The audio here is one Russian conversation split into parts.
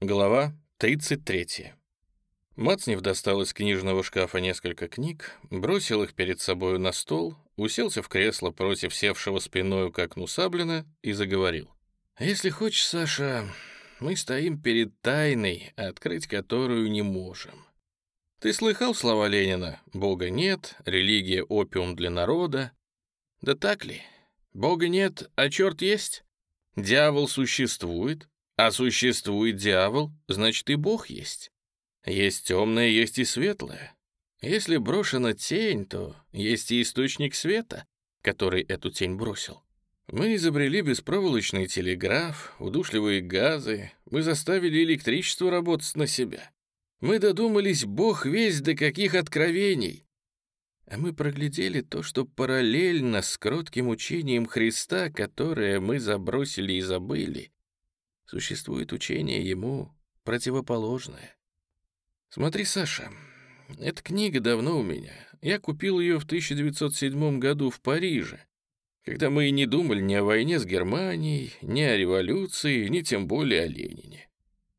Глава 33. Мацнев достал из книжного шкафа несколько книг, бросил их перед собою на стол, уселся в кресло против севшего спиною к окну Саблина и заговорил. «Если хочешь, Саша, мы стоим перед тайной, открыть которую не можем. Ты слыхал слова Ленина «Бога нет, религия — опиум для народа»? Да так ли? Бога нет, а черт есть? Дьявол существует, а существует дьявол, значит и Бог есть. Есть темное, есть и светлое. Если брошена тень, то есть и источник света, который эту тень бросил. Мы изобрели беспроволочный телеграф, удушливые газы, мы заставили электричество работать на себя. Мы додумались, бог весь до каких откровений. А мы проглядели то, что параллельно с кротким учением Христа, которое мы забросили и забыли, существует учение ему противоположное. Смотри, Саша, эта книга давно у меня. Я купил ее в 1907 году в Париже, когда мы и не думали ни о войне с Германией, ни о революции, ни тем более о Ленине.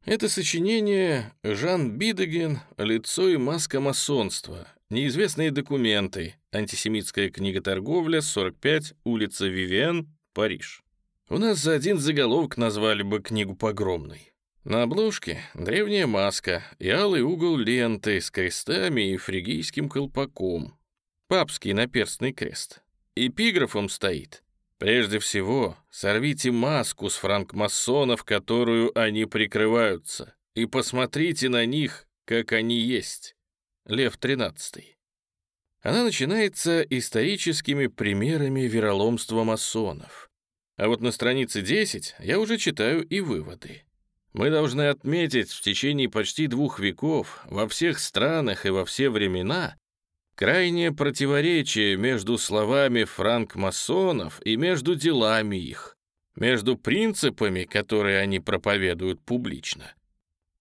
Это сочинение Жан Бидеген «Лицо и маска масонства», неизвестные документы, антисемитская книга-торговля, 45, улица Вивиан, Париж. У нас за один заголовок назвали бы книгу погромной. На обложке древняя маска и алый угол ленты с крестами и фригийским колпаком. Папский наперстный крест. Эпиграфом стоит «Прежде всего, сорвите маску с франкмасонов, которую они прикрываются, и посмотрите на них, как они есть». Лев XIII. Она начинается историческими примерами вероломства масонов. А вот на странице 10 я уже читаю и выводы. Мы должны отметить в течение почти двух веков во всех странах и во все времена крайнее противоречие между словами франкмасонов и между делами их, между принципами, которые они проповедуют публично,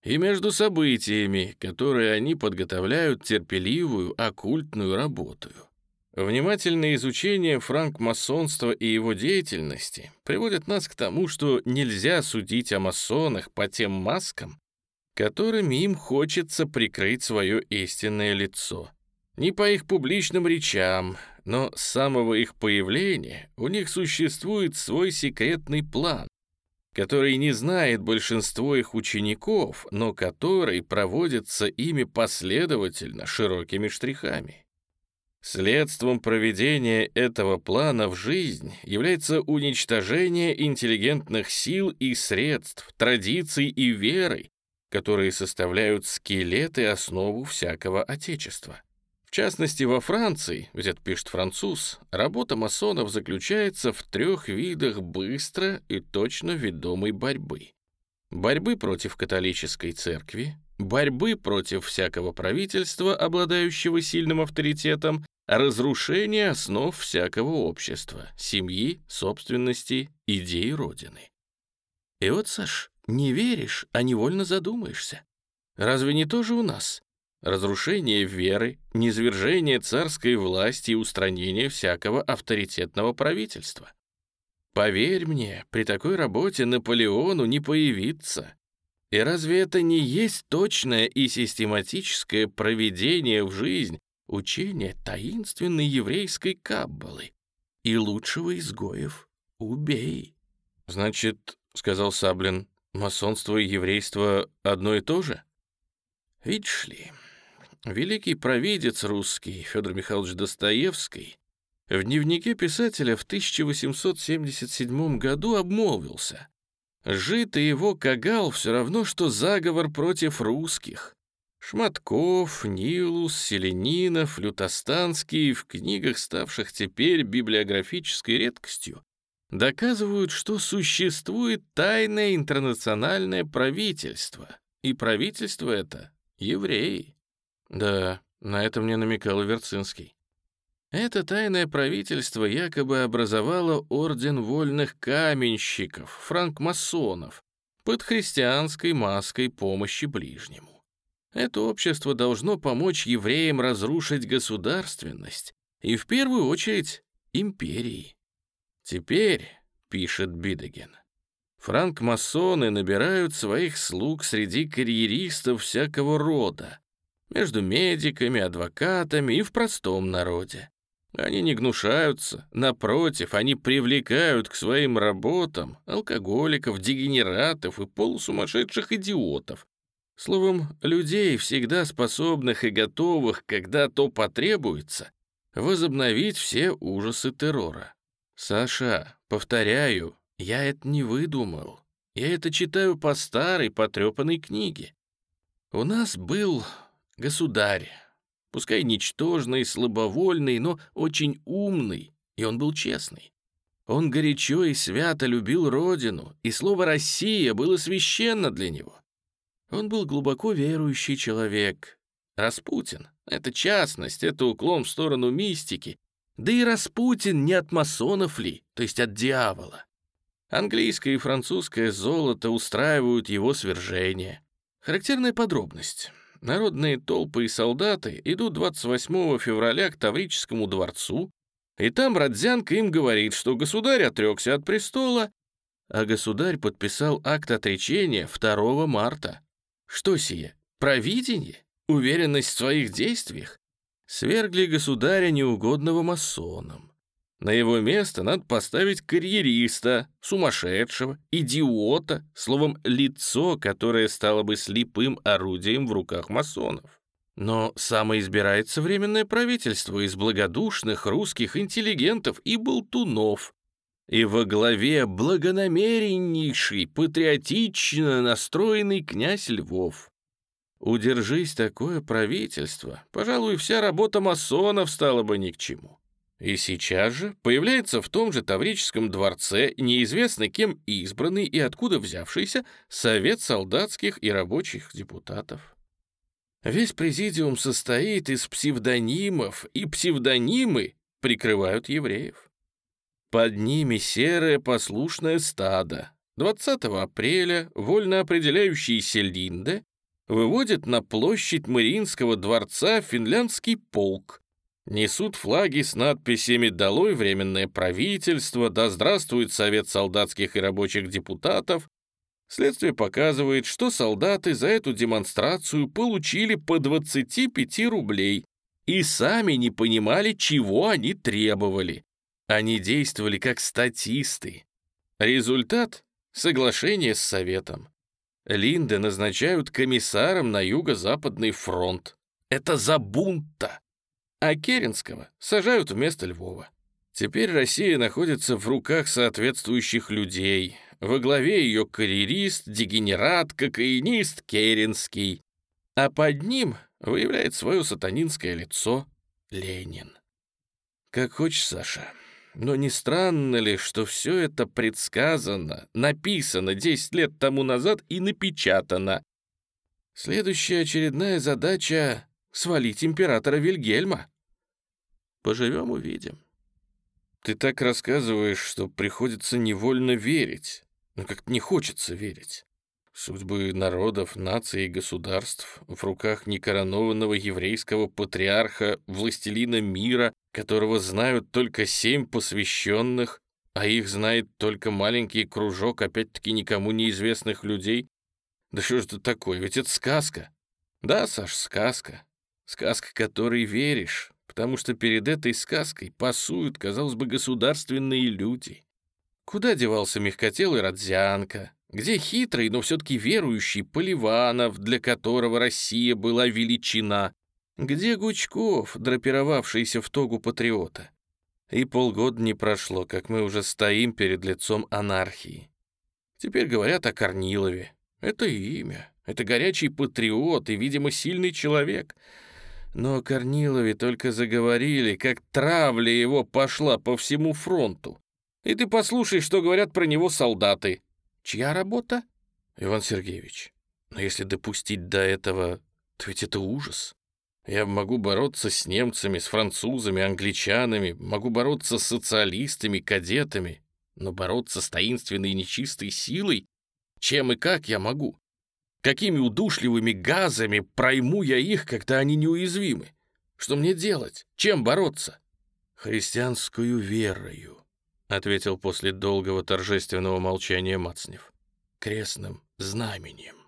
и между событиями, которые они подготовляют терпеливую оккультную работаю. Внимательное изучение франкмасонства и его деятельности приводит нас к тому, что нельзя судить о масонах по тем маскам, которыми им хочется прикрыть свое истинное лицо. Не по их публичным речам, но с самого их появления у них существует свой секретный план, который не знает большинство их учеников, но который проводится ими последовательно широкими штрихами. Следством проведения этого плана в жизнь является уничтожение интеллигентных сил и средств, традиций и веры, которые составляют скелет и основу всякого отечества. В частности, во Франции, где пишет француз, работа масонов заключается в трех видах быстро и точно ведомой борьбы. Борьбы против католической церкви, борьбы против всякого правительства, обладающего сильным авторитетом, разрушение основ всякого общества, семьи, собственности, идей Родины. И вот, Саш, не веришь, а невольно задумаешься. Разве не то же у нас? Разрушение веры, низвержение царской власти и устранение всякого авторитетного правительства. Поверь мне, при такой работе Наполеону не появиться. И разве это не есть точное и систематическое проведение в жизнь учение таинственной еврейской каббалы и лучшего изгоев убей. Значит, — сказал Саблин, — масонство и еврейство одно и то же? Видишь ли, великий провидец русский Федор Михайлович Достоевский в дневнике писателя в 1877 году обмолвился. Жид и его Кагал все равно, что заговор против русских. Шматков, Нилус, Селенинов, Лютостанский в книгах, ставших теперь библиографической редкостью, доказывают, что существует тайное интернациональное правительство, и правительство это — евреи. Да, на это мне намекал Верцинский. Это тайное правительство якобы образовало орден вольных каменщиков, франкмасонов, под христианской маской помощи ближнему. Это общество должно помочь евреям разрушить государственность и, в первую очередь, империи. Теперь, пишет Бидеген, Франкмасоны набирают своих слуг среди карьеристов всякого рода, между медиками, адвокатами и в простом народе. Они не гнушаются, напротив, они привлекают к своим работам алкоголиков, дегенератов и полусумасшедших идиотов. Словом, людей, всегда способных и готовых, когда то потребуется, возобновить все ужасы террора. Саша, повторяю, я это не выдумал. Я это читаю по старой потрепанной книге. У нас был государь, пускай ничтожный, слабовольный, но очень умный, и он был честный. Он горячо и свято любил родину, и слово «Россия» было священно для него. Он был глубоко верующий человек. Распутин — это частность, это уклон в сторону мистики. Да и Распутин не от масонов ли, то есть от дьявола. Английское и французское золото устраивают его свержение. Характерная подробность — народные толпы и солдаты идут 28 февраля к Таврическому дворцу, и там Родзянко им говорит, что государь отрекся от престола, а государь подписал акт отречения 2 марта. Что сие? Провидение? Уверенность в своих действиях? Свергли государя неугодного масонам. На его место надо поставить карьериста, сумасшедшего, идиота, словом, лицо, которое стало бы слепым орудием в руках масонов. Но самоизбирается временное правительство из благодушных русских интеллигентов и болтунов, и во главе благонамереннейший, патриотично настроенный князь Львов. Удержись такое правительство, пожалуй, вся работа масонов стала бы ни к чему. И сейчас же появляется в том же Таврическом дворце неизвестно кем избранный и откуда взявшийся совет солдатских и рабочих депутатов. Весь президиум состоит из псевдонимов, и псевдонимы прикрывают евреев. Под ними серое послушное стадо. 20 апреля вольно определяющийся Линде выводит на площадь Мариинского дворца финляндский полк, Несут флаги с надписями «Долой временное правительство», «Да здравствует Совет солдатских и рабочих депутатов». Следствие показывает, что солдаты за эту демонстрацию получили по 25 рублей и сами не понимали, чего они требовали. Они действовали как статисты. Результат — соглашение с Советом. Линде назначают комиссаром на Юго-Западный фронт. Это за бунта а Керенского сажают вместо Львова. Теперь Россия находится в руках соответствующих людей. Во главе ее карьерист, дегенерат, кокаинист Керенский. А под ним выявляет свое сатанинское лицо Ленин. Как хочешь, Саша. Но не странно ли, что все это предсказано, написано 10 лет тому назад и напечатано? Следующая очередная задача — свалить императора Вильгельма. Поживем — увидим. Ты так рассказываешь, что приходится невольно верить, но как-то не хочется верить. Судьбы народов, наций и государств в руках некоронованного еврейского патриарха, властелина мира, которого знают только семь посвященных, а их знает только маленький кружок, опять-таки никому неизвестных людей. Да что ж это такое, ведь это сказка. Да, Саш, сказка. Сказка, которой веришь, потому что перед этой сказкой пасуют, казалось бы, государственные люди. Куда девался мягкотелый Родзянко? Где хитрый, но все-таки верующий Поливанов, для которого Россия была величина? Где Гучков, драпировавшийся в тогу патриота? И полгода не прошло, как мы уже стоим перед лицом анархии. Теперь говорят о Корнилове. Это имя. Это горячий патриот и, видимо, сильный человек — но о Корнилове только заговорили, как травля его пошла по всему фронту. И ты послушай, что говорят про него солдаты. Чья работа? Иван Сергеевич, но если допустить до этого, то ведь это ужас. Я могу бороться с немцами, с французами, англичанами, могу бороться с социалистами, кадетами, но бороться с таинственной нечистой силой, чем и как я могу? Какими удушливыми газами пройму я их, когда они неуязвимы? Что мне делать? Чем бороться? Христианскую верою, — ответил после долгого торжественного молчания Мацнев. крестным знамением.